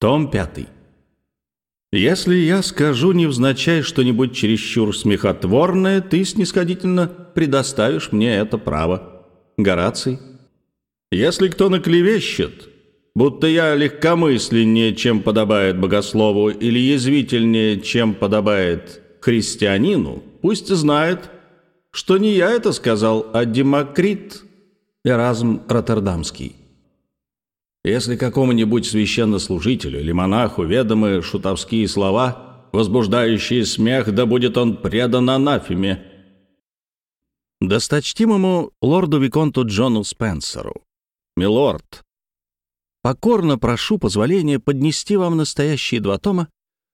Том 5. Если я скажу невзначай что-нибудь чересчур смехотворное, ты снисходительно предоставишь мне это право. Гораций. Если кто наклевещет, будто я легкомысленнее, чем подобает богослову, или язвительнее, чем подобает христианину, пусть знает, что не я это сказал, а Демокрит Эразм Роттердамский. Если какому-нибудь священнослужителю или монаху ведомы шутовские слова, возбуждающие смех, да будет он предан анафеме. Досточтимому лорду Виконту Джону Спенсеру. Милорд, покорно прошу позволения поднести вам настоящие два тома.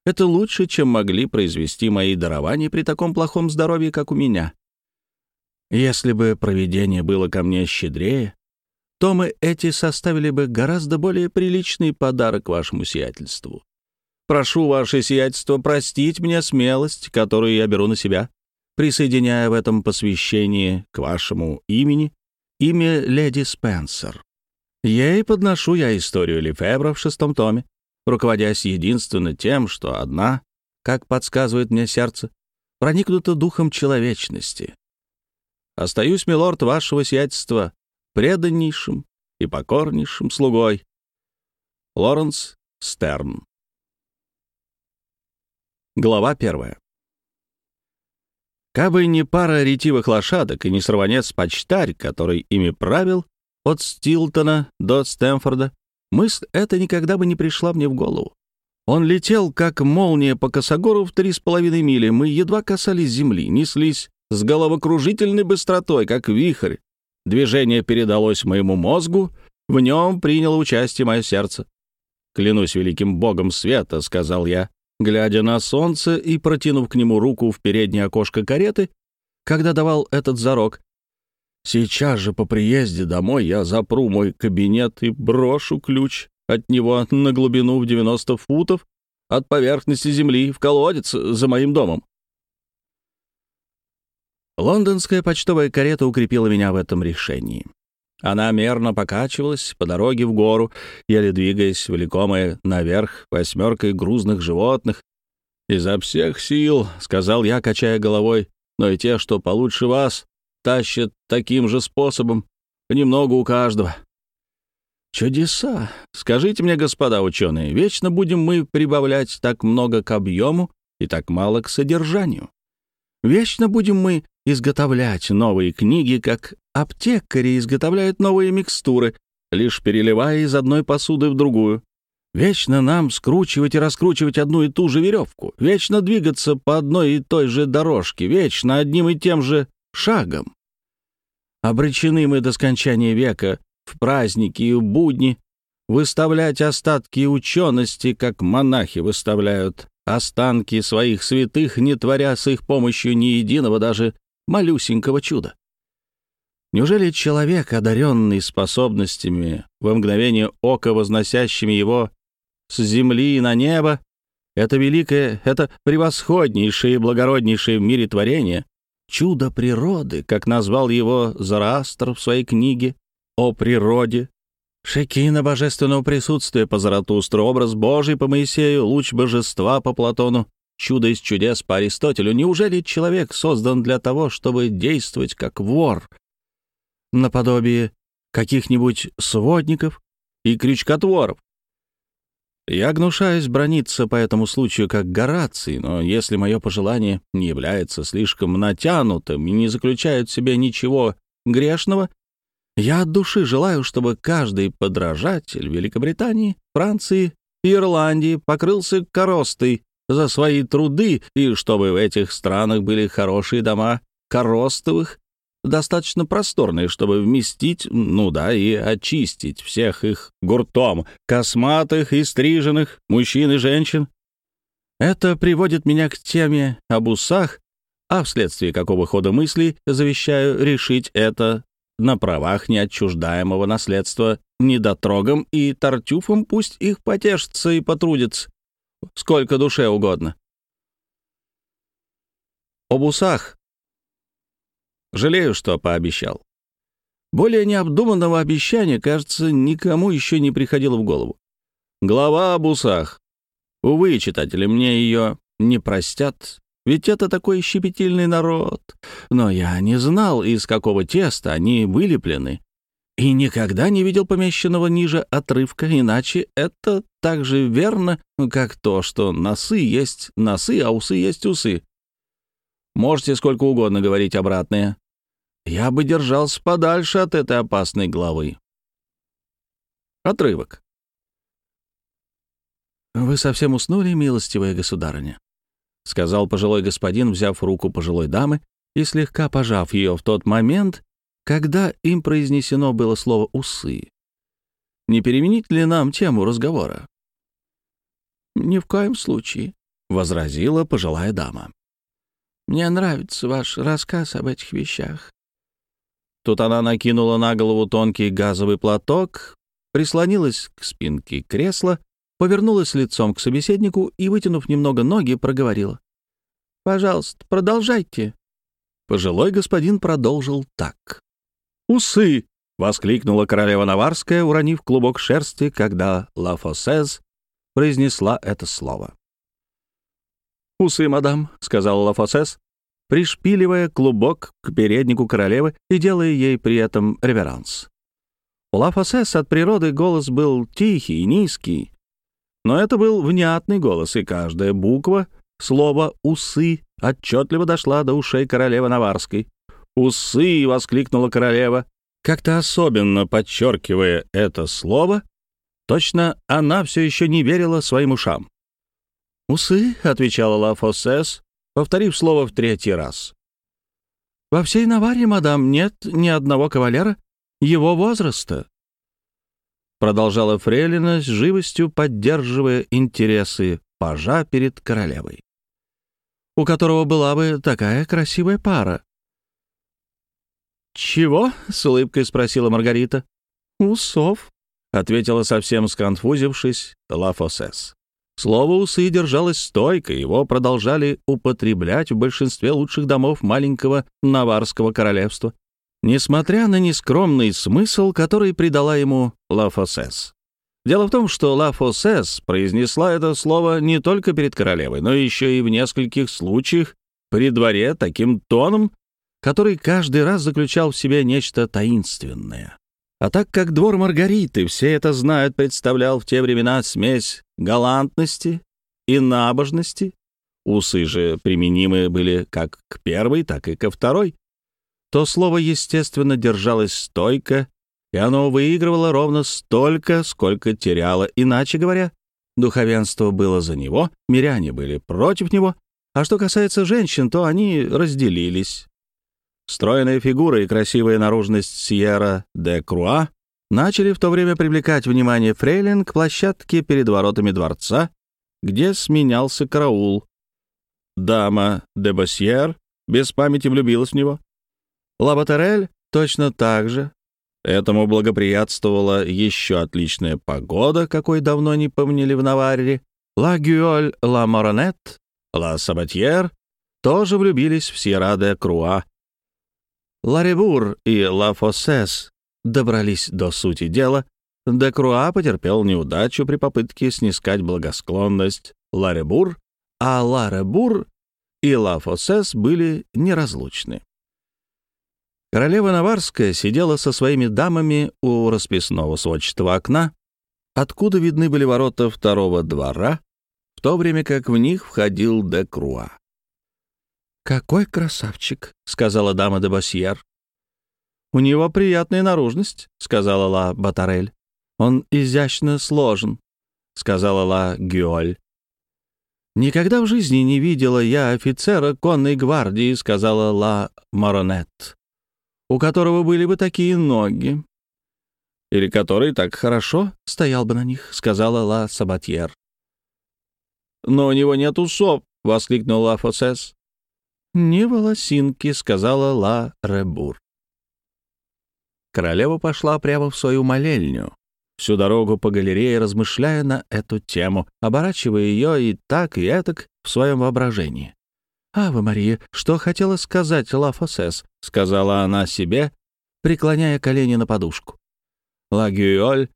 Это лучше, чем могли произвести мои дарования при таком плохом здоровье, как у меня. Если бы провидение было ко мне щедрее, то мы эти составили бы гораздо более приличный подарок вашему сиятельству. Прошу ваше сиятельство простить мне смелость, которую я беру на себя, присоединяя в этом посвящении к вашему имени имя леди Спенсер. Ей подношу я историю Лефебра в шестом томе, руководясь единственно тем, что одна, как подсказывает мне сердце, проникнута духом человечности. Остаюсь, милорд, вашего сиятельства, преданнейшим и покорнейшим слугой. Лоренс Стерн. Глава первая. Кабы не пара ретивых лошадок и не сорванец-почтарь, который ими правил, от Стилтона до Стэнфорда, мысль эта никогда бы не пришла мне в голову. Он летел, как молния по косогору в три с половиной мили. Мы едва касались земли, неслись с головокружительной быстротой, как вихрь, Движение передалось моему мозгу, в нем приняло участие мое сердце. «Клянусь великим богом света», — сказал я, глядя на солнце и протянув к нему руку в переднее окошко кареты, когда давал этот зарок. «Сейчас же по приезде домой я запру мой кабинет и брошу ключ от него на глубину в 90 футов от поверхности земли в колодец за моим домом. Лондонская почтовая карета укрепила меня в этом решении. Она мерно покачивалась по дороге в гору, еле двигаясь, влекомая наверх восьмеркой грузных животных. «Изо всех сил», — сказал я, качая головой, «но и те, что получше вас, тащат таким же способом, понемногу у каждого». «Чудеса! Скажите мне, господа ученые, вечно будем мы прибавлять так много к объему и так мало к содержанию? Вечно будем мы изготовлять новые книги, как аптекари изготовляют новые микстуры, лишь переливая из одной посуды в другую. Вечно нам скручивать и раскручивать одну и ту же веревку, вечно двигаться по одной и той же дорожке, вечно одним и тем же шагом. Обречены мы до скончания века в праздники и в будни выставлять остатки учености, как монахи выставляют останки своих святых, не творя с их помощью ни единого даже малюсенького чуда. Неужели человек, одаренный способностями, во мгновение ока возносящими его с земли на небо, это великое, это превосходнейшее и благороднейшее в мире творение, чудо природы, как назвал его Зараастр в своей книге о природе, Шекина божественного присутствия по Заратустру, образ Божий по Моисею, луч божества по Платону, чудо из чудес по Аристотелю. Неужели человек создан для того, чтобы действовать как вор, наподобие каких-нибудь сводников и крючкотворов? Я гнушаюсь брониться по этому случаю как Гораций, но если мое пожелание не является слишком натянутым и не заключает в себе ничего грешного, я от души желаю, чтобы каждый подражатель Великобритании, Франции и Ирландии покрылся коростой за свои труды, и чтобы в этих странах были хорошие дома коростовых, достаточно просторные, чтобы вместить, ну да, и очистить всех их гуртом, косматых и стриженных, мужчин и женщин. Это приводит меня к теме об усах, а вследствие какого хода мыслей завещаю решить это на правах неотчуждаемого наследства недотрогам и тартюфам пусть их потешатся и потрудятся, сколько душе угодно. Об усах. Жалею, что пообещал. Более необдуманного обещания, кажется, никому еще не приходило в голову. Глава об усах. Увы, читатели, мне ее не простят, ведь это такой щепетильный народ. Но я не знал, из какого теста они вылеплены, и никогда не видел помещенного ниже отрывка, иначе это так же верно, как то, что носы есть носы, а усы есть усы. Можете сколько угодно говорить обратное. Я бы держался подальше от этой опасной главы. Отрывок. «Вы совсем уснули, милостивая государыня?» — сказал пожилой господин, взяв руку пожилой дамы и слегка пожав ее в тот момент, когда им произнесено было слово «усы». «Не переменить ли нам тему разговора?» «Ни в коем случае», — возразила пожилая дама. «Мне нравится ваш рассказ об этих вещах». Тут она накинула на голову тонкий газовый платок, прислонилась к спинке кресла, повернулась лицом к собеседнику и, вытянув немного ноги, проговорила. «Пожалуйста, продолжайте». Пожилой господин продолжил так. «Усы!» — воскликнула королева Наварская, уронив клубок шерсти, когда Ла Фосез произнесла это слово. «Усы, мадам», — сказал Ла Фосез, пришпиливая клубок к переднику королевы и делая ей при этом реверанс. У Ла Фосес от природы голос был тихий, низкий, но это был внятный голос, и каждая буква слова «усы» отчетливо дошла до ушей королевы Наварской. «Усы!» — воскликнула королева, как-то особенно подчеркивая это слово. Точно она все еще не верила своим ушам. «Усы», — отвечала Ла Фоссес, повторив слово в третий раз. «Во всей Наварии, мадам, нет ни одного кавалера его возраста», продолжала Фрейлина с живостью, поддерживая интересы пажа перед королевой, у которого была бы такая красивая пара. «Чего?» — с улыбкой спросила Маргарита. «Усов», — ответила совсем сконфузившись Ла Фосес. Слово «усы» держалось стойко, его продолжали употреблять в большинстве лучших домов маленького Наварского королевства, несмотря на нескромный смысл, который придала ему Ла Фосес. Дело в том, что Ла Фосес произнесла это слово не только перед королевой, но еще и в нескольких случаях при дворе таким тоном, который каждый раз заключал в себе нечто таинственное. А так как двор Маргариты, все это знают, представлял в те времена смесь галантности и набожности, усы же применимы были как к первой, так и ко второй, то слово, естественно, держалось стойко, и оно выигрывало ровно столько, сколько теряло. Иначе говоря, духовенство было за него, миряне были против него, а что касается женщин, то они разделились. Стройная фигура и красивая наружность Сьерра де Круа начали в то время привлекать внимание фрейлин к площадке перед воротами дворца, где сменялся караул. Дама де Боссьер без памяти влюбилась в него. Лабатерель точно так же. Этому благоприятствовала еще отличная погода, какой давно не помнили в Наварре. Ла Гюоль, Ла Моронет, Ла Сабатьер тоже влюбились в Сьерра де Круа, Ларебур и Ла Фоссес добрались до сути дела. Де Круа потерпел неудачу при попытке снискать благосклонность Ларебур, а Ларебур и Ла Фоссес были неразлучны. Королева Наварская сидела со своими дамами у расписного сводчатого окна, откуда видны были ворота второго двора, в то время как в них входил де Круа. «Какой красавчик!» — сказала дама де Басьер. «У него приятная наружность», — сказала ла Батарель. «Он изящно сложен», — сказала ла Гюоль. «Никогда в жизни не видела я офицера конной гвардии», — сказала ла Маронет, «у которого были бы такие ноги». «Или который так хорошо стоял бы на них», — сказала ла Сабатьер. «Но у него нет усов», — воскликнул ла Фосес. «Ни волосинки», — сказала Ла Ребур. Королева пошла прямо в свою молельню, всю дорогу по галерее размышляя на эту тему, оборачивая ее и так, и этак в своем воображении. «Ава Мария, что хотела сказать Ла Фосес?» — сказала она себе, преклоняя колени на подушку. Ла Гюйоль,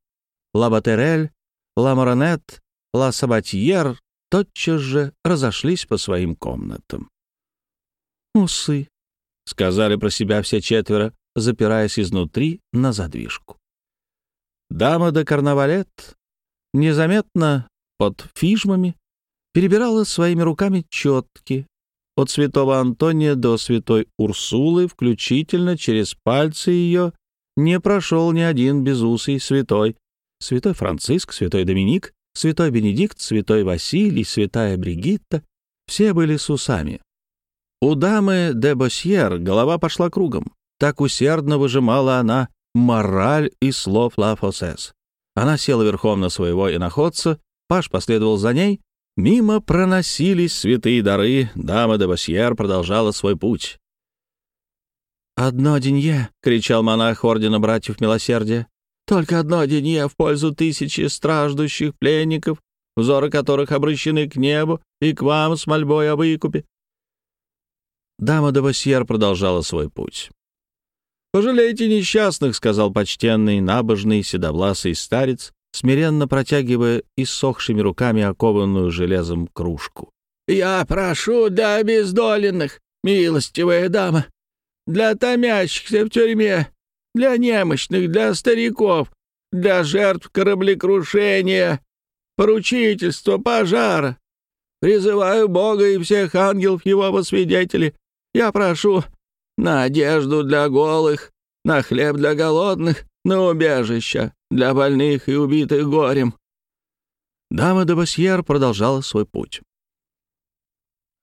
Ла Батерель, Ламаронет, Ла Сабатьер тотчас же разошлись по своим комнатам. «Усы», — сказали про себя все четверо, запираясь изнутри на задвижку. Дама де Карнавалет незаметно под фижмами перебирала своими руками четки от святого Антония до святой Урсулы, включительно через пальцы ее, не прошел ни один безусый святой. Святой Франциск, святой Доминик, святой Бенедикт, святой Василий, святая Бригитта — все были с усами. У дамы де Босьер голова пошла кругом. Так усердно выжимала она мораль из слов Ла Фосес. Она села верхом на своего иноходца, Паш последовал за ней. Мимо проносились святые дары, дама де Босьер продолжала свой путь. «Одно денье!» — кричал монах Ордена Братьев Милосердия. «Только одно денье в пользу тысячи страждущих пленников, взоры которых обращены к небу и к вам с мольбой о выкупе». Дама де Босьер продолжала свой путь. «Пожалейте несчастных», — сказал почтенный, набожный, седовласый старец, смиренно протягивая иссохшими руками окованную железом кружку. «Я прошу для обездоленных, милостивая дама, для томящихся в тюрьме, для немощных, для стариков, для жертв кораблекрушения, поручительства, пожара. Призываю Бога и всех ангелов его во свидетели. Я прошу на одежду для голых, на хлеб для голодных, на убежище для больных и убитых горем». Дама де Басьер продолжала свой путь.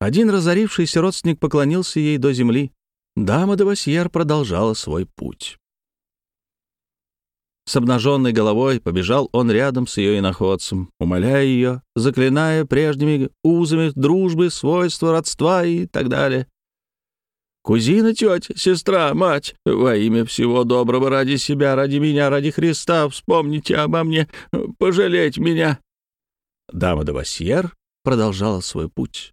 Один разорившийся родственник поклонился ей до земли. Дама де Басьер продолжала свой путь. С обнаженной головой побежал он рядом с ее иноходцем, умоляя ее, заклиная прежними узами дружбы, свойства, родства и так далее. Кузина, тетя, сестра, мать, во имя всего доброго ради себя, ради меня, ради Христа, вспомните обо мне, пожалеть меня». Дама де Васьер продолжала свой путь.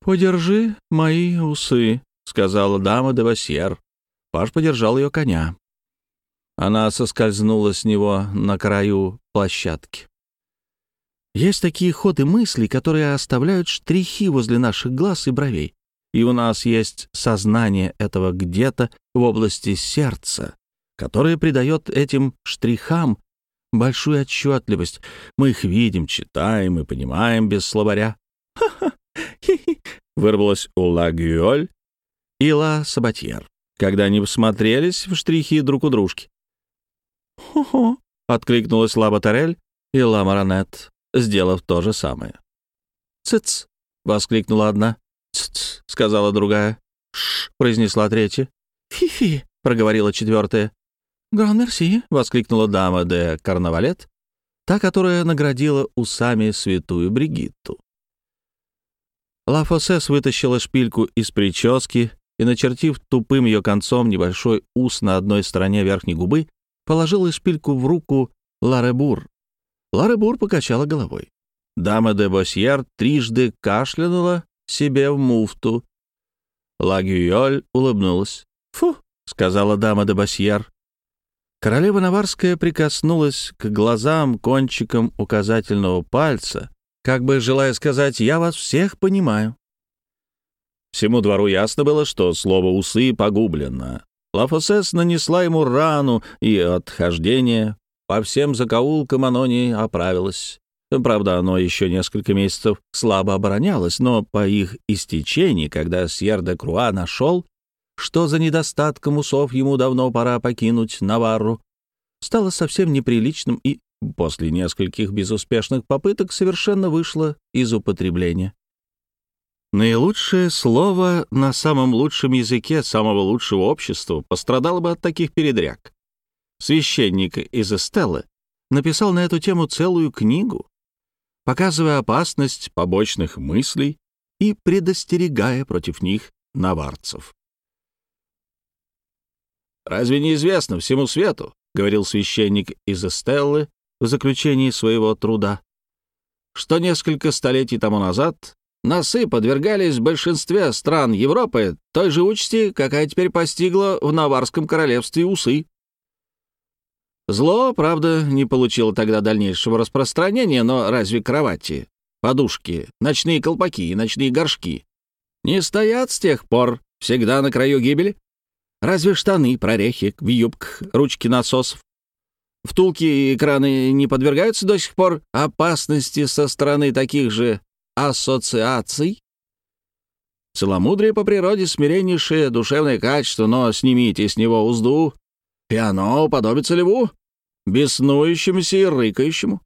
«Подержи мои усы», — сказала дама де Васьер. Паш подержал ее коня. Она соскользнула с него на краю площадки. Есть такие ходы мыслей, которые оставляют штрихи возле наших глаз и бровей и у нас есть сознание этого где-то в области сердца, которое придает этим штрихам большую отчетливость. Мы их видим, читаем и понимаем без словаря. «Ха-ха! Хи-хи!» — у Ла и Ла Сабатьер, когда они всмотрелись в штрихи друг у дружки. «Хо-хо!» — откликнулась Ла Батарель и Ла Маранет, сделав то же самое. «Цыц!» — воскликнула одна. «Ц-ц», — сказала другая. «Ш», — произнесла третья. «Фи-фи», — проговорила четвертая. «Гран-мерси», — воскликнула дама де Карнавалет, та, которая наградила усами святую Бригитту. Ла Фосес вытащила шпильку из прически и, начертив тупым ее концом небольшой ус на одной стороне верхней губы, положила шпильку в руку Ларебур. Ларебур покачала головой. Дама де Босьер трижды кашлянула себе в муфту. Лагюйоль улыбнулась. «Фу!» — сказала дама де Басьер. Королева Наварская прикоснулась к глазам кончиком указательного пальца, как бы желая сказать «я вас всех понимаю». Всему двору ясно было, что слово «усы» погублено. Лафосес нанесла ему рану, и от хождения по всем закоулкам оно не оправилось. Правда, оно еще несколько месяцев слабо оборонялось, но по их истечении, когда Сьер де Круа нашел, что за недостатком усов ему давно пора покинуть Наварру, стало совсем неприличным и после нескольких безуспешных попыток совершенно вышло из употребления. Наилучшее слово на самом лучшем языке самого лучшего общества пострадало бы от таких передряг. Священник из Эстеллы написал на эту тему целую книгу, показывая опасность побочных мыслей и предостерегая против них наварцев. «Разве не известно всему свету, — говорил священник из Эстеллы в заключении своего труда, — что несколько столетий тому назад носы подвергались в большинстве стран Европы той же участи, какая теперь постигла в Наварском королевстве усы. Зло, правда, не получило тогда дальнейшего распространения, но разве кровати, подушки, ночные колпаки и ночные горшки не стоят с тех пор всегда на краю гибели? Разве штаны, прорехи в юбках, ручки насосов, втулки и краны не подвергаются до сих пор опасности со стороны таких же ассоциаций? Целомудрие по природе смиреннейшее душевное качество, но снимите с него узду, и оно уподобится льву, беснующемуся и рыкающему.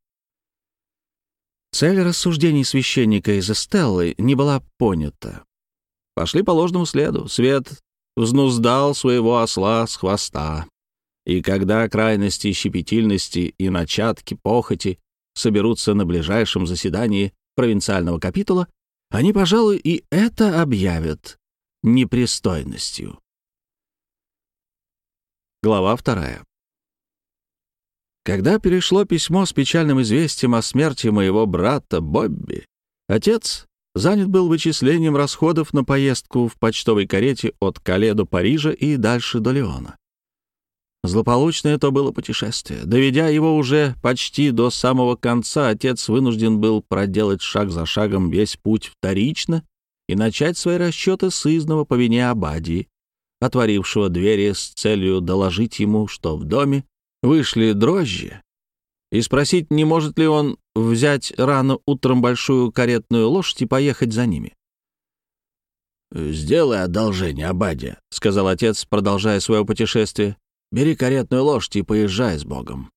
Цель рассуждений священника из Эстеллы не была понята. Пошли по ложному следу. Свет взнуздал своего осла с хвоста. И когда крайности щепетильности и начатки похоти соберутся на ближайшем заседании провинциального капитула, они, пожалуй, и это объявят непристойностью. Глава вторая. Когда перешло письмо с печальным известием о смерти моего брата Бобби, отец занят был вычислением расходов на поездку в почтовой карете от Кале до Парижа и дальше до Леона. Злополучное то было путешествие. Доведя его уже почти до самого конца, отец вынужден был проделать шаг за шагом весь путь вторично и начать свои расчеты с изного по вине Абадии, отворившего двери с целью доложить ему, что в доме вышли дрожжи, и спросить, не может ли он взять рано утром большую каретную лошадь и поехать за ними. «Сделай одолжение, Абадия», — сказал отец, продолжая свое путешествие. Бери каретную лошадь и поезжай с Богом.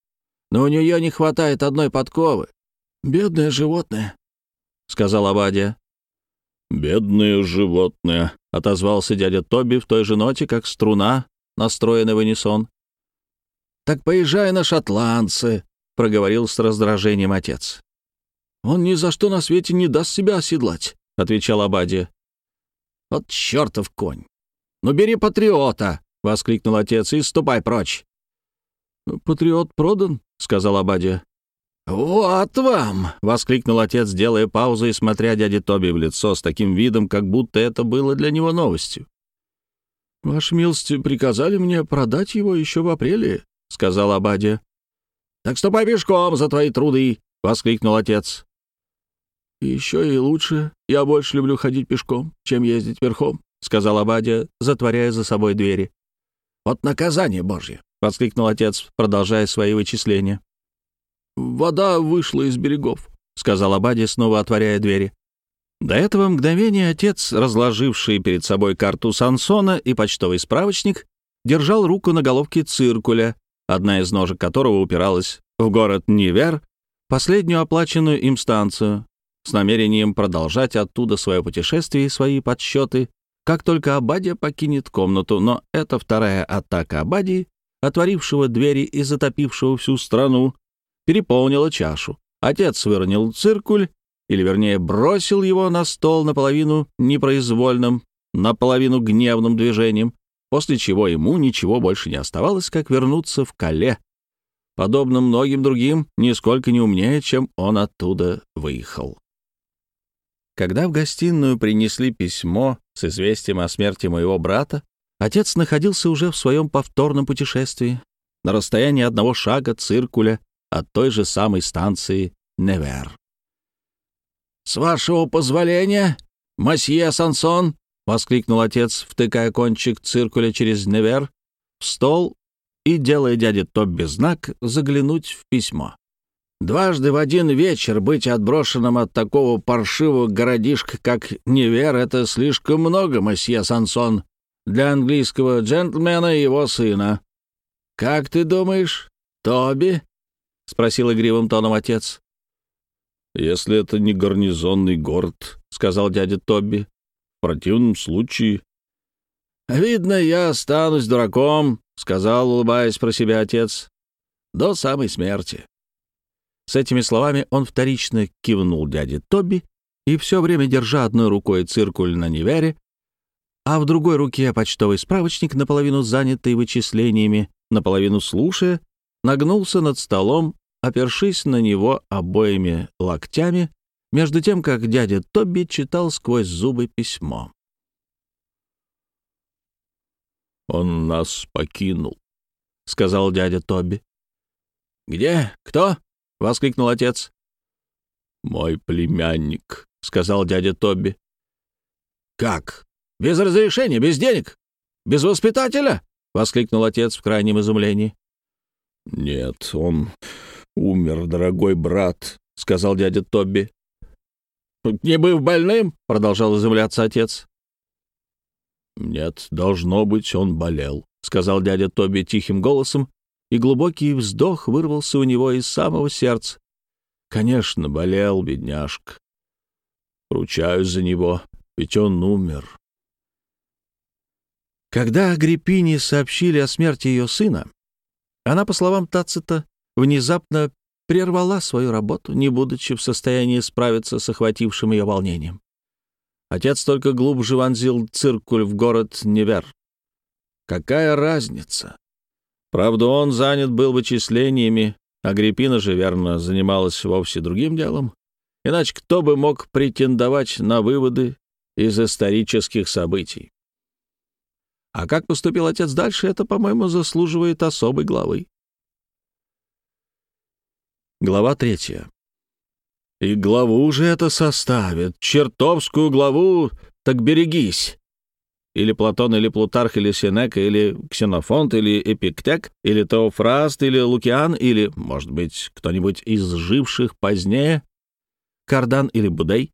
Но у нее не хватает одной подковы. Бедное животное, — сказал Абадия. «Бедное животное», — отозвался дядя Тоби в той же ноте, как струна, настроенная в унисон. «Так поезжай на шотландцы», — проговорил с раздражением отец. «Он ни за что на свете не даст себя оседлать», — отвечал Абадия. «Вот чертов конь! Ну бери патриота!» — воскликнул отец, — «и ступай прочь». «Патриот продан», — сказал Абадия. «Вот вам!» — воскликнул отец, делая паузу и смотря дяде Тоби в лицо с таким видом, как будто это было для него новостью. «Ваша милость приказали мне продать его еще в апреле», — сказал Абадия. «Так ступай пешком за твои труды!» — воскликнул отец. «Еще и лучше. Я больше люблю ходить пешком, чем ездить верхом», — сказал Абадия, затворяя за собой двери. «Вот наказание Божье!» — воскликнул отец, продолжая свои вычисления. «Вода вышла из берегов», — сказал Абади, снова отворяя двери. До этого мгновения отец, разложивший перед собой карту Сансона и почтовый справочник, держал руку на головке циркуля, одна из ножек которого упиралась в город Нивер, последнюю оплаченную им станцию, с намерением продолжать оттуда свое путешествие и свои подсчеты как только Абадия покинет комнату, но эта вторая атака Абадии, отворившего двери и затопившего всю страну, переполнила чашу. Отец выронил циркуль, или, вернее, бросил его на стол наполовину непроизвольным, наполовину гневным движением, после чего ему ничего больше не оставалось, как вернуться в Кале, подобно многим другим, нисколько не умнее, чем он оттуда выехал. Когда в гостиную принесли письмо с известием о смерти моего брата, отец находился уже в своем повторном путешествии на расстоянии одного шага циркуля от той же самой станции Невер. «С вашего позволения, мосье Сансон!» — воскликнул отец, втыкая кончик циркуля через Невер в стол и делая дяде Тобби знак заглянуть в письмо. Дважды в один вечер быть отброшенным от такого паршивого городишка, как Невер, это слишком много, месье Сансон, для английского джентльмена и его сына. Как ты думаешь, Тоби? — спросил игривым тоном отец. «Если это не гарнизонный город», — сказал дядя Тоби, — «в противном случае...» «Видно, я останусь дураком», — сказал, улыбаясь про себя отец, — «до самой смерти». С этими словами он вторично кивнул дяде Тоби и все время, держа одной рукой циркуль на невере, а в другой руке почтовый справочник, наполовину занятый вычислениями, наполовину слушая, нагнулся над столом, опершись на него обоими локтями, между тем, как дядя Тоби читал сквозь зубы письмо. «Он нас покинул», — сказал дядя Тоби. Где? Кто?» — воскликнул отец. «Мой племянник», — сказал дядя Тобби. «Как? Без разрешения, без денег? Без воспитателя?» — воскликнул отец в крайнем изумлении. «Нет, он умер, дорогой брат», — сказал дядя Тобби. «Не быв больным?» — продолжал изумляться отец. «Нет, должно быть, он болел», — сказал дядя Тоби тихим голосом, и глубокий вздох вырвался у него из самого сердца. «Конечно, болел, бедняжка. Ручаюсь за него, ведь он умер». Когда Агриппине сообщили о смерти ее сына, она, по словам Тацита, внезапно прервала свою работу, не будучи в состоянии справиться с охватившим ее волнением. Отец только глубже вонзил циркуль в город Невер. Какая разница? Правда, он занят был вычислениями, Агриппина же, верно, занималась вовсе другим делом. Иначе кто бы мог претендовать на выводы из исторических событий? А как поступил отец дальше, это, по-моему, заслуживает особой главы. Глава третья. И главу же это составит, чертовскую главу, так берегись. Или Платон, или Плутарх, или Сенека, или Ксенофонт, или Эпиктек, или Теофраст, или Лукиан, или, может быть, кто-нибудь из живших позднее, Кардан или Будей,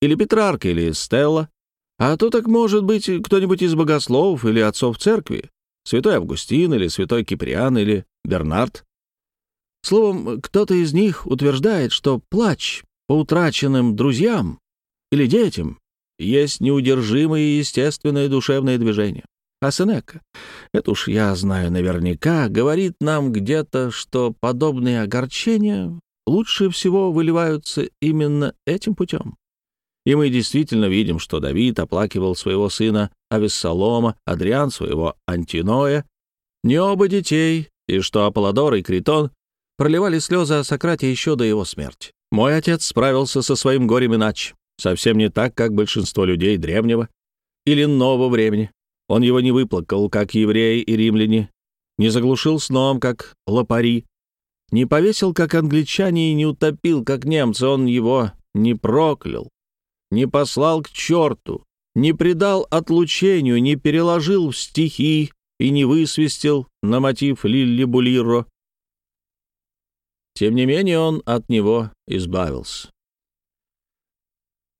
или Петрарка, или Стелла. А то так может быть кто-нибудь из богословов или отцов церкви, святой Августин, или святой Киприан, или Бернард. Словом, кто-то из них утверждает, что плач по утраченным друзьям или детям есть неудержимое и естественное душевное движение. А Сенека, это уж я знаю наверняка, говорит нам где-то, что подобные огорчения лучше всего выливаются именно этим путем. И мы действительно видим, что Давид оплакивал своего сына Авессалома, Адриан своего Антиноя, не оба детей, и что Аполлодор и Критон проливали слезы о Сократе еще до его смерти. Мой отец справился со своим горем иначе, совсем не так, как большинство людей древнего или нового времени. Он его не выплакал, как евреи и римляне, не заглушил сном, как лопари, не повесил, как англичане, и не утопил, как немцы. Он его не проклял, не послал к черту, не предал отлучению, не переложил в стихи и не высвистел на мотив Лилли Булиро, тем не менее он от него избавился.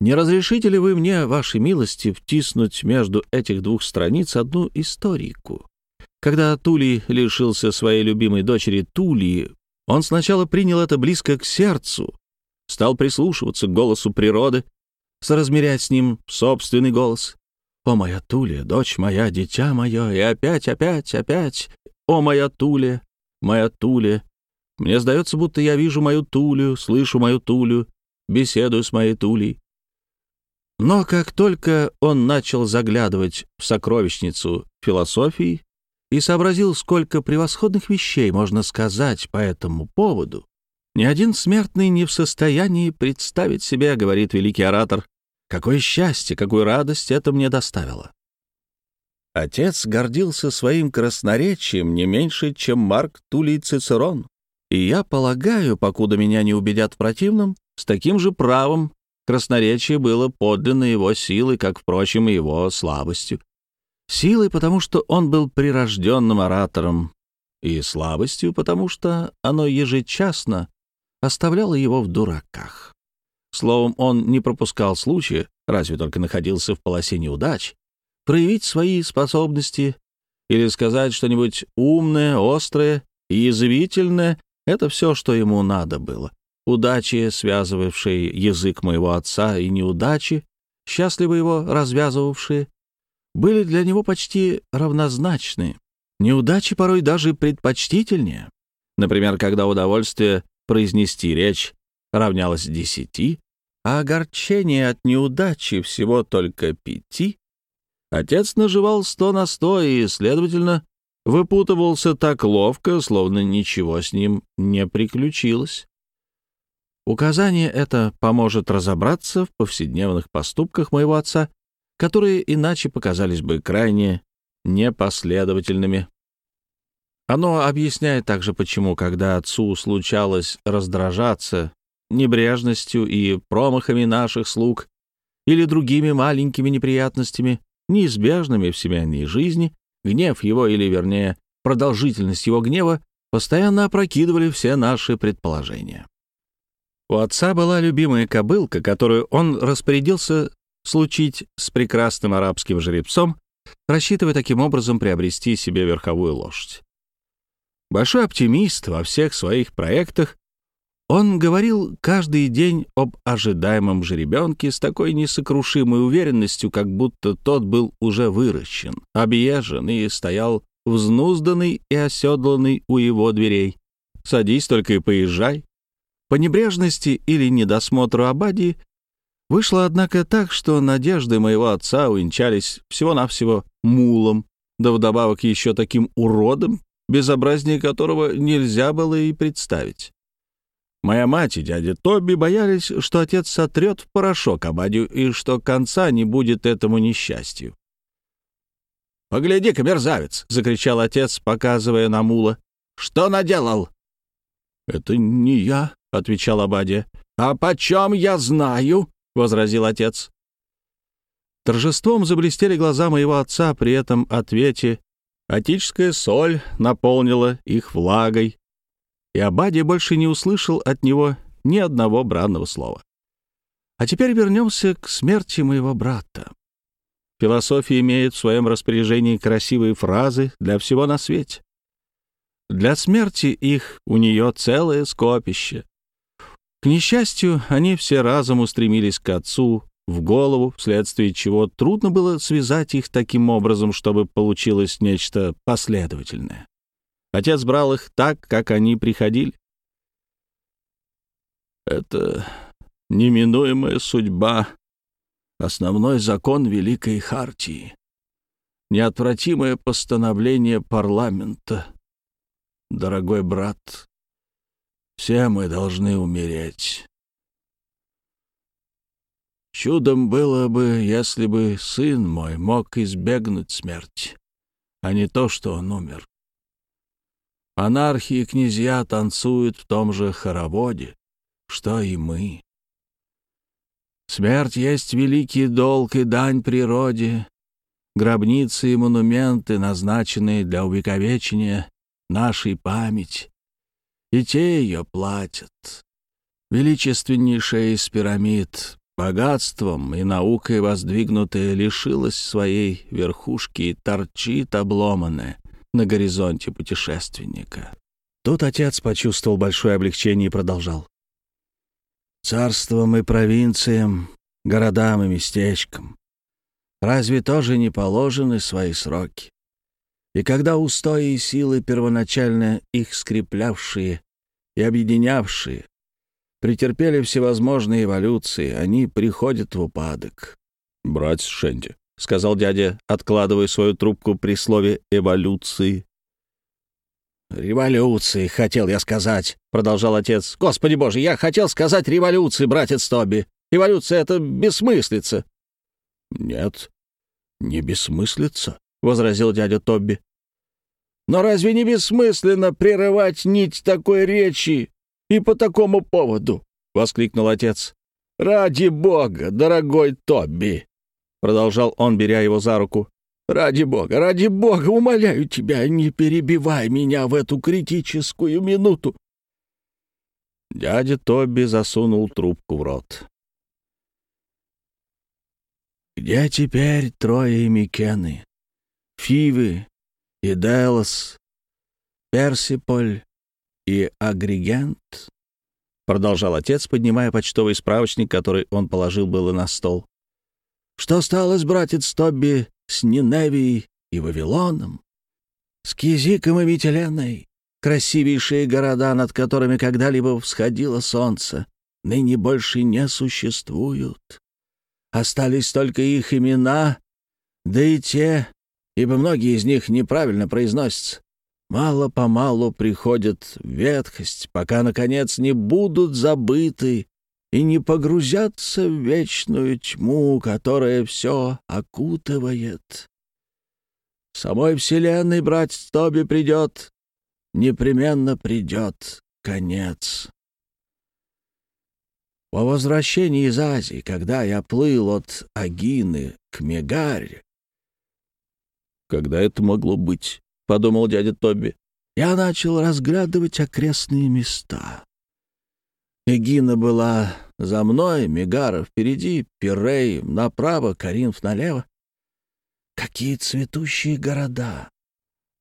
Не разрешите ли вы мне, вашей милости, втиснуть между этих двух страниц одну историку? Когда Тулий лишился своей любимой дочери Тулии, он сначала принял это близко к сердцу, стал прислушиваться к голосу природы, соразмерять с ним собственный голос. «О, моя Тулия, дочь моя, дитя мое!» И опять, опять, опять «О, моя Тулия, моя Тулия, мне сдается, будто я вижу мою Тулю, слышу мою Тулю, беседую с моей Тулей. Но как только он начал заглядывать в сокровищницу философии и сообразил, сколько превосходных вещей можно сказать по этому поводу, ни один смертный не в состоянии представить себе, говорит великий оратор, какое счастье, какую радость это мне доставило. Отец гордился своим красноречием не меньше, чем Марк Тулей Цицерон. И я полагаю, покуда меня не убедят в противном, с таким же правом красноречие было подлинно его силой, как, впрочем, и его слабостью. Силой, потому что он был прирожденным оратором, и слабостью, потому что оно ежечасно оставляло его в дураках. Словом, он не пропускал случая, разве только находился в полосе неудач, проявить свои способности или сказать что-нибудь умное, острое язвительное это все, что ему надо было. Удачи, связывавшие язык моего отца, и неудачи, счастливо его развязывавшие, были для него почти равнозначны. Неудачи порой даже предпочтительнее. Например, когда удовольствие произнести речь равнялось десяти, а огорчение от неудачи всего только пяти, отец наживал сто на сто и, следовательно, выпутывался так ловко, словно ничего с ним не приключилось. Указание это поможет разобраться в повседневных поступках моего отца, которые иначе показались бы крайне непоследовательными. Оно объясняет также, почему, когда отцу случалось раздражаться небрежностью и промахами наших слуг или другими маленькими неприятностями, неизбежными в семейной жизни, гнев его, или, вернее, продолжительность его гнева, постоянно опрокидывали все наши предположения. У отца была любимая кобылка, которую он распорядился случить с прекрасным арабским жеребцом, рассчитывая таким образом приобрести себе верховую лошадь. Большой оптимист во всех своих проектах, он говорил каждый день об ожидаемом жеребенке с такой несокрушимой уверенностью, как будто тот был уже выращен, объезжен и стоял взнузданный и оседланный у его дверей. «Садись только и поезжай». По небрежности или недосмотру Абадии вышло, однако, так, что надежды моего отца увенчались всего-навсего мулом, да вдобавок еще таким уродом, безобразнее которого нельзя было и представить. Моя мать и дядя Тоби боялись, что отец сотрет в порошок Абадию и что конца не будет этому несчастью. «Погляди-ка, мерзавец!» — закричал отец, показывая на мула. «Что наделал?» «Это не я», — отвечал Абадия. «А почем я знаю?» — возразил отец. Торжеством заблестели глаза моего отца при этом ответе. Отическая соль наполнила их влагой, и Абадия больше не услышал от него ни одного бранного слова. А теперь вернемся к смерти моего брата. Философия имеет в своем распоряжении красивые фразы для всего на свете. Для смерти их у нее целое скопище. К несчастью, они все разом устремились к отцу в голову, вследствие чего трудно было связать их таким образом, чтобы получилось нечто последовательное. Отец брал их так, как они приходили. Это неминуемая судьба, основной закон Великой Хартии, неотвратимое постановление парламента. Дорогой брат, все мы должны умереть. Чудом было бы, если бы сын мой мог избегнуть смерти, а не то, что он умер. Анархи и князья танцуют в том же хороводе, что и мы. Смерть есть великий долг и дань природе, гробницы и монументы, назначенные для увековечения нашей памяти, и те ее платят. Величественнейшая из пирамид, богатством и наукой воздвигнутая, лишилась своей верхушки и торчит обломанная, на горизонте путешественника. Тут отец почувствовал большое облегчение и продолжал. «Царством и провинциям, городам и местечкам разве тоже не положены свои сроки? И когда устои и силы, первоначально их скреплявшие и объединявшие, претерпели всевозможные эволюции, они приходят в упадок. Братец Шенди, — сказал дядя, откладывая свою трубку при слове «эволюции». «Революции, хотел я сказать», — продолжал отец. «Господи боже, я хотел сказать революции, братец Тоби. Эволюция — это бессмыслица». «Нет, не бессмыслица», — возразил дядя Тобби. «Но разве не бессмысленно прерывать нить такой речи и по такому поводу?» — воскликнул отец. «Ради бога, дорогой Тобби!» Продолжал он, беря его за руку. «Ради бога, ради бога, умоляю тебя, не перебивай меня в эту критическую минуту!» Дядя Тоби засунул трубку в рот. «Где теперь трое Микены? Фивы и Делос, Персиполь и Агригент?» Продолжал отец, поднимая почтовый справочник, который он положил было на стол. Что стало с братец Тобби с Ниневией и Вавилоном? С Кизиком и Мителеной, красивейшие города, над которыми когда-либо всходило солнце, ныне больше не существуют. Остались только их имена, да и те, ибо многие из них неправильно произносятся. Мало-помалу приходят в ветхость, пока, наконец, не будут забыты и не погрузятся в вечную тьму, которая все окутывает. Самой вселенной, братец Тоби, придет непременно придет конец. По возвращении из Азии, когда я плыл от Агины к Мегаре... «Когда это могло быть?» — подумал дядя Тоби. Я начал разглядывать окрестные места. Эгина была за мной, Мегара впереди, Пирей направо, Каринф налево. Какие цветущие города!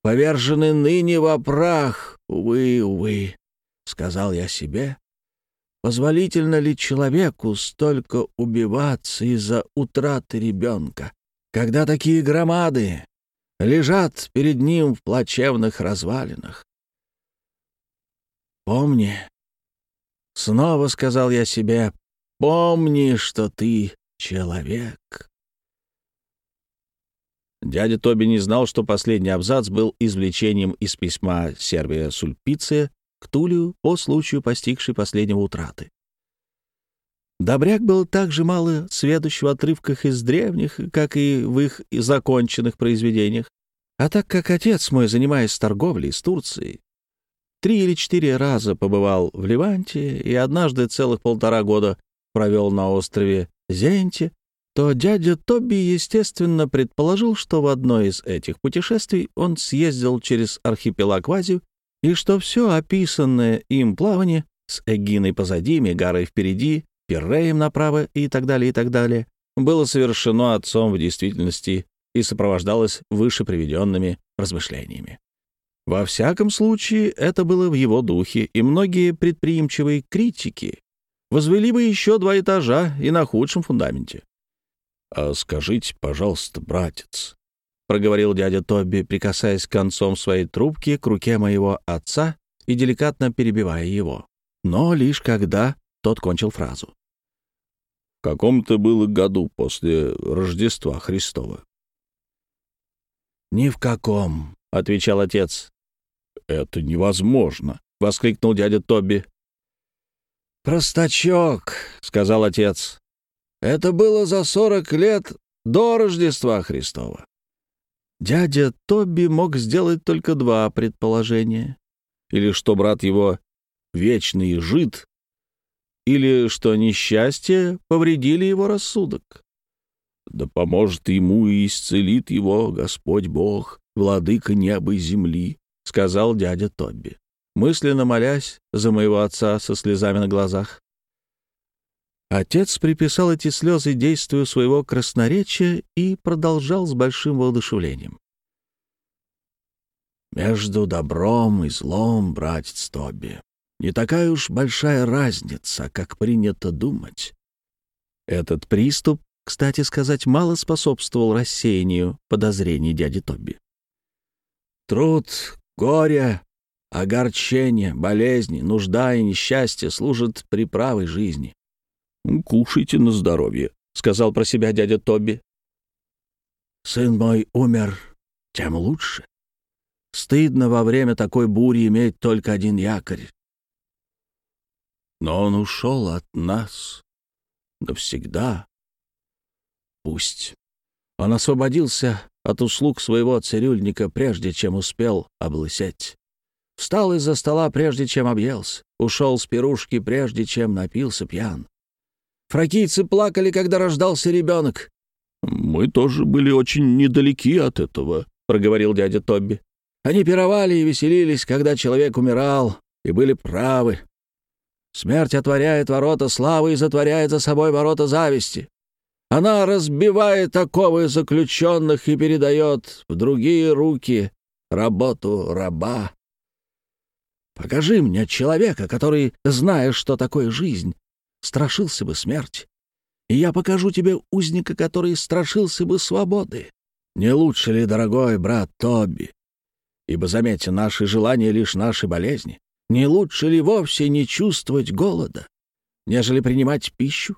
Повержены ныне во прах, увы, увы, — сказал я себе. Позволительно ли человеку столько убиваться из-за утраты ребенка, когда такие громады лежат перед ним в плачевных развалинах? Помни, снова сказал я себе, помни, что ты человек. Дядя Тоби не знал, что последний абзац был извлечением из письма Сервия Сульпиция к Тулию по случаю постигшей последнего утраты. Добряк был так же мало сведущ в отрывках из древних, как и в их законченных произведениях. А так как отец мой, занимаясь торговлей с Турцией, три или четыре раза побывал в Ливанте и однажды целых полтора года провел на острове Зенте, то дядя Тоби, естественно, предположил, что в одно из этих путешествий он съездил через архипелаг в Азию, и что все описанное им плавание с Эгиной позади, Мегарой впереди, Пирреем направо и так далее, и так далее, было совершено отцом в действительности и сопровождалось выше приведенными размышлениями. Во всяком случае, это было в его духе, и многие предприимчивые критики возвели бы еще два этажа и на худшем фундаменте. «А скажите, пожалуйста, братец», — проговорил дядя Тоби, прикасаясь концом своей трубки к руке моего отца и деликатно перебивая его. Но лишь когда тот кончил фразу. «В каком-то было году после Рождества Христова?» «Ни в каком», — отвечал отец. «Это невозможно», — воскликнул дядя Тоби. «Простачок», — сказал отец. Это было за сорок лет до Рождества Христова. Дядя Тоби мог сделать только два предположения. Или что брат его вечный жид, или что несчастье повредили его рассудок. Да поможет ему и исцелит его Господь Бог, владыка неба и земли, — сказал дядя Тоби, мысленно молясь за моего отца со слезами на глазах. Отец приписал эти слезы действию своего красноречия и продолжал с большим воодушевлением. «Между добром и злом, братец Тоби, не такая уж большая разница, как принято думать». Этот приступ, кстати сказать, мало способствовал рассеянию подозрений дяди Тоби. «Труд, горе, огорчение, болезни, нужда и несчастье служат приправой жизни. «Кушайте на здоровье», — сказал про себя дядя Тоби. «Сын мой умер, тем лучше. Стыдно во время такой бури иметь только один якорь. Но он ушел от нас навсегда. Пусть. Он освободился от услуг своего цирюльника, прежде чем успел облысеть. Встал из-за стола, прежде чем объелся. Ушел с пирушки, прежде чем напился пьян. Фракийцы плакали, когда рождался ребенок. «Мы тоже были очень недалеки от этого», — проговорил дядя Тобби. «Они пировали и веселились, когда человек умирал, и были правы. Смерть отворяет ворота славы и затворяет за собой ворота зависти. Она разбивает оковы заключенных и передает в другие руки работу раба. Покажи мне человека, который, зная, что такое жизнь, страшился бы смерти. И я покажу тебе узника, который страшился бы свободы. Не лучше ли, дорогой брат Тоби? Ибо, заметьте, наши желания — лишь наши болезни. Не лучше ли вовсе не чувствовать голода, нежели принимать пищу?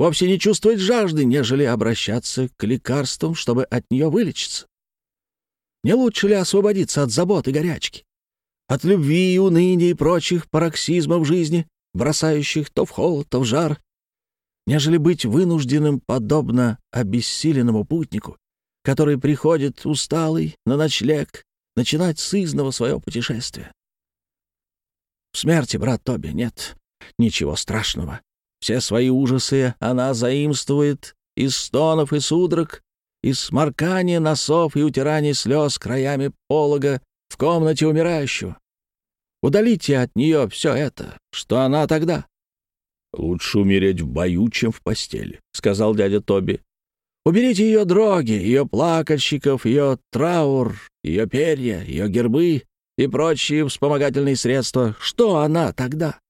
Вовсе не чувствовать жажды, нежели обращаться к лекарствам, чтобы от нее вылечиться? Не лучше ли освободиться от забот и горячки? От любви и уныния и прочих пароксизмов жизни, бросающих то в холод, то в жар, нежели быть вынужденным, подобно обессиленному путнику, который приходит усталый на ночлег, начинать с изного своего путешествия. В смерти, брат Тоби, нет ничего страшного. Все свои ужасы она заимствует из стонов и судорог, из сморкания носов и утирания слез краями полога в комнате умирающего. Удалите от нее все это, что она тогда. — Лучше умереть в бою, чем в постели, — сказал дядя Тоби. — Уберите ее дроги, ее плакальщиков, ее траур, ее перья, ее гербы и прочие вспомогательные средства. Что она тогда? —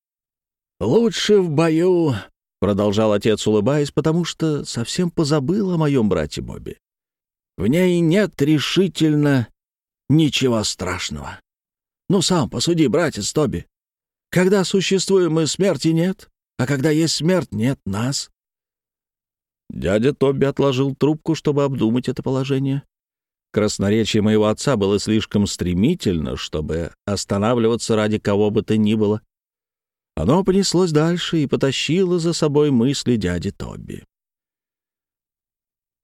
Лучше в бою, — продолжал отец, улыбаясь, потому что совсем позабыл о моем брате Бобби. В ней нет решительно ничего страшного. Ну, сам посуди, братец Тоби. Когда существуем мы, смерти нет, а когда есть смерть, нет нас. Дядя Тоби отложил трубку, чтобы обдумать это положение. Красноречие моего отца было слишком стремительно, чтобы останавливаться ради кого бы то ни было. Оно понеслось дальше и потащило за собой мысли дяди Тоби.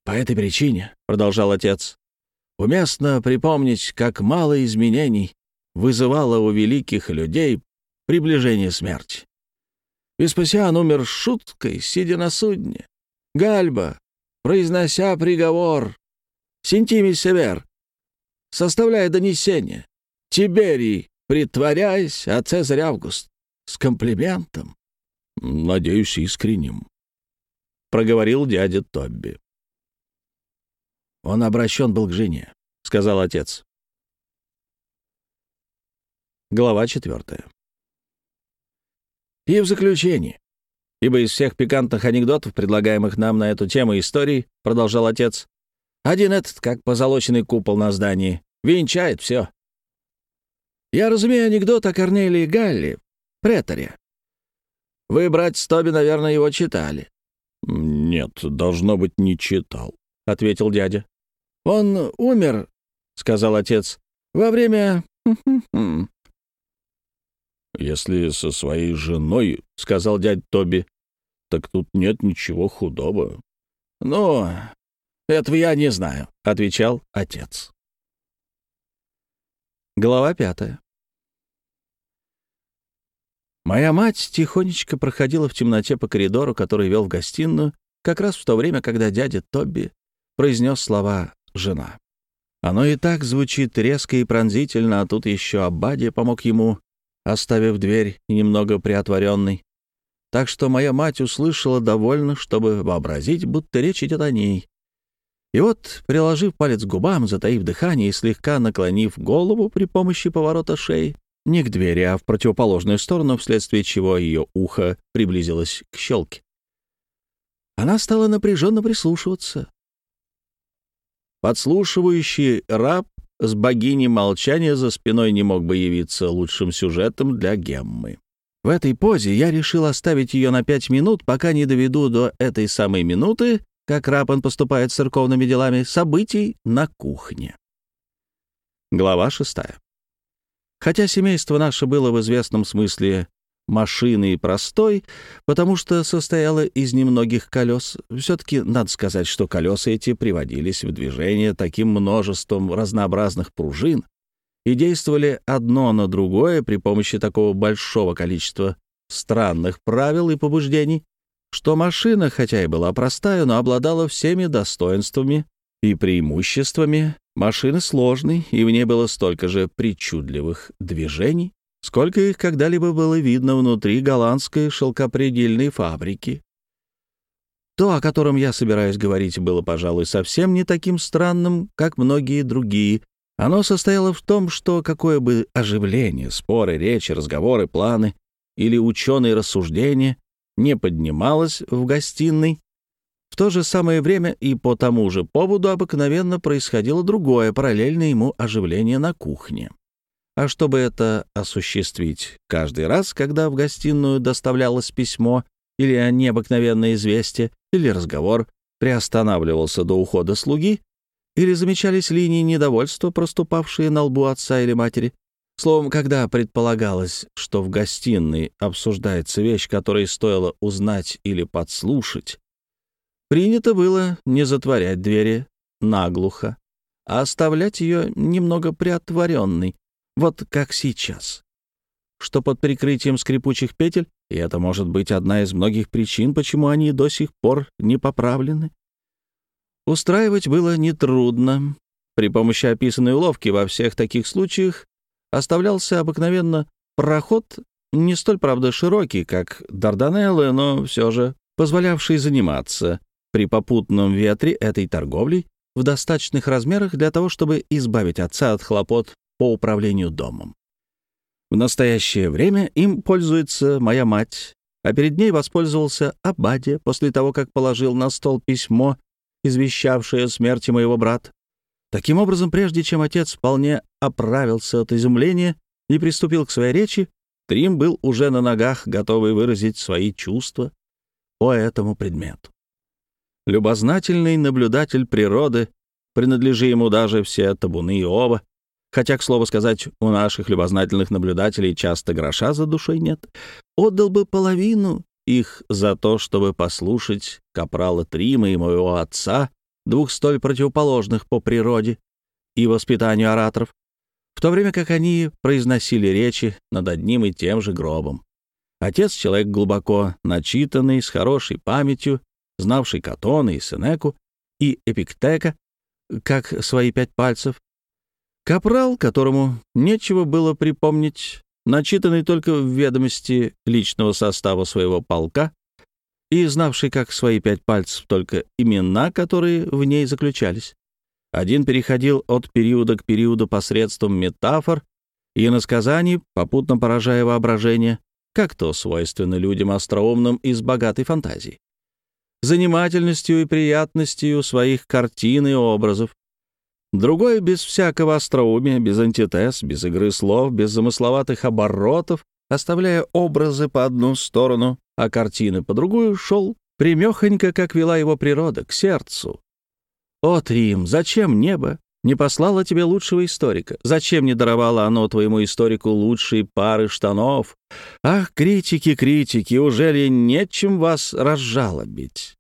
«По этой причине», — продолжал отец, — «уместно припомнить, как мало изменений вызывало у великих людей приближение смерти. Веспасиан умер шуткой, сидя на судне. Гальба, произнося приговор, Сентимий Север, составляя донесение. Тиберий, притворяясь, а Цезарь Август с комплиментом. «Надеюсь, искренним», — проговорил дядя Тобби. «Он обращен был к жене», — сказал отец. Глава четвертая. И в заключение, ибо из всех пикантных анекдотов, предлагаемых нам на эту тему истории, продолжал отец, один этот, как позолоченный купол на здании, венчает все. Я разумею анекдот о Корнелии Галли, преторе. Вы, братец Тоби, наверное, его читали. «Нет, должно быть, не читал», — ответил дядя. «Он умер», — сказал отец, — «во время «Если со своей женой, — сказал дядь Тоби, — так тут нет ничего худого». «Ну, этого я не знаю», — отвечал отец. Глава пятая. Моя мать тихонечко проходила в темноте по коридору, который вел в гостиную, как раз в то время, когда дядя Тобби произнес слова «жена». Оно и так звучит резко и пронзительно, а тут еще Аббадия помог ему оставив дверь немного приотворенной. Так что моя мать услышала довольно, чтобы вообразить, будто речь идет о ней. И вот, приложив палец к губам, затаив дыхание и слегка наклонив голову при помощи поворота шеи, не к двери, а в противоположную сторону, вследствие чего ее ухо приблизилось к щелке. Она стала напряженно прислушиваться. Подслушивающий раб с богиней молчания за спиной не мог бы явиться лучшим сюжетом для Геммы. В этой позе я решил оставить ее на пять минут, пока не доведу до этой самой минуты, как Рапан поступает с церковными делами, событий на кухне. Глава шестая. Хотя семейство наше было в известном смысле машины и простой, потому что состояла из немногих колес. Все-таки надо сказать, что колеса эти приводились в движение таким множеством разнообразных пружин и действовали одно на другое при помощи такого большого количества странных правил и побуждений, что машина, хотя и была простая, но обладала всеми достоинствами и преимуществами машины сложной, и в ней было столько же причудливых движений, сколько их когда-либо было видно внутри голландской шелкопредельной фабрики. То, о котором я собираюсь говорить, было, пожалуй, совсем не таким странным, как многие другие. Оно состояло в том, что какое бы оживление, споры, речи, разговоры, планы или ученые рассуждения не поднималось в гостиной, в то же самое время и по тому же поводу обыкновенно происходило другое, параллельное ему оживление на кухне. А чтобы это осуществить каждый раз, когда в гостиную доставлялось письмо или необыкновенное известие, или разговор приостанавливался до ухода слуги, или замечались линии недовольства, проступавшие на лбу отца или матери, Словом, когда предполагалось, что в гостиной обсуждается вещь, которой стоило узнать или подслушать, принято было не затворять двери наглухо, а оставлять ее немного приотворенной, вот как сейчас. Что под прикрытием скрипучих петель, и это может быть одна из многих причин, почему они до сих пор не поправлены. Устраивать было нетрудно. При помощи описанной уловки во всех таких случаях оставлялся обыкновенно проход, не столь, правда, широкий, как Дарданеллы, но все же позволявший заниматься при попутном ветре этой торговлей в достаточных размерах для того, чтобы избавить отца от хлопот по управлению домом. В настоящее время им пользуется моя мать, а перед ней воспользовался Абаде после того, как положил на стол письмо, извещавшее о смерти моего брата. Таким образом, прежде чем отец вполне оправился от изумления и приступил к своей речи, Трим был уже на ногах, готовый выразить свои чувства по этому предмету. Любознательный наблюдатель природы, принадлежи ему даже все табуны Иова, хотя, к слову сказать, у наших любознательных наблюдателей часто гроша за душой нет, отдал бы половину их за то, чтобы послушать капрала Трима и моего отца, двух столь противоположных по природе и воспитанию ораторов, в то время как они произносили речи над одним и тем же гробом. Отец — человек глубоко начитанный, с хорошей памятью, знавший Катона и Сенеку, и Эпиктека, как свои пять пальцев. Капрал, которому нечего было припомнить, начитанный только в ведомости личного состава своего полка и знавший как свои пять пальцев только имена, которые в ней заключались. Один переходил от периода к периоду посредством метафор и насказаний, попутно поражая воображение, как то свойственно людям остроумным из богатой фантазии. Занимательностью и приятностью своих картин и образов. Другой без всякого остроумия, без антитез, без игры слов, без замысловатых оборотов, оставляя образы по одну сторону, а картины по другую, шел примехонько, как вела его природа, к сердцу. О, Трим, зачем небо не послала тебе лучшего историка? Зачем не даровало оно твоему историку лучшие пары штанов? Ах, критики, критики, уже ли нечем вас разжалобить?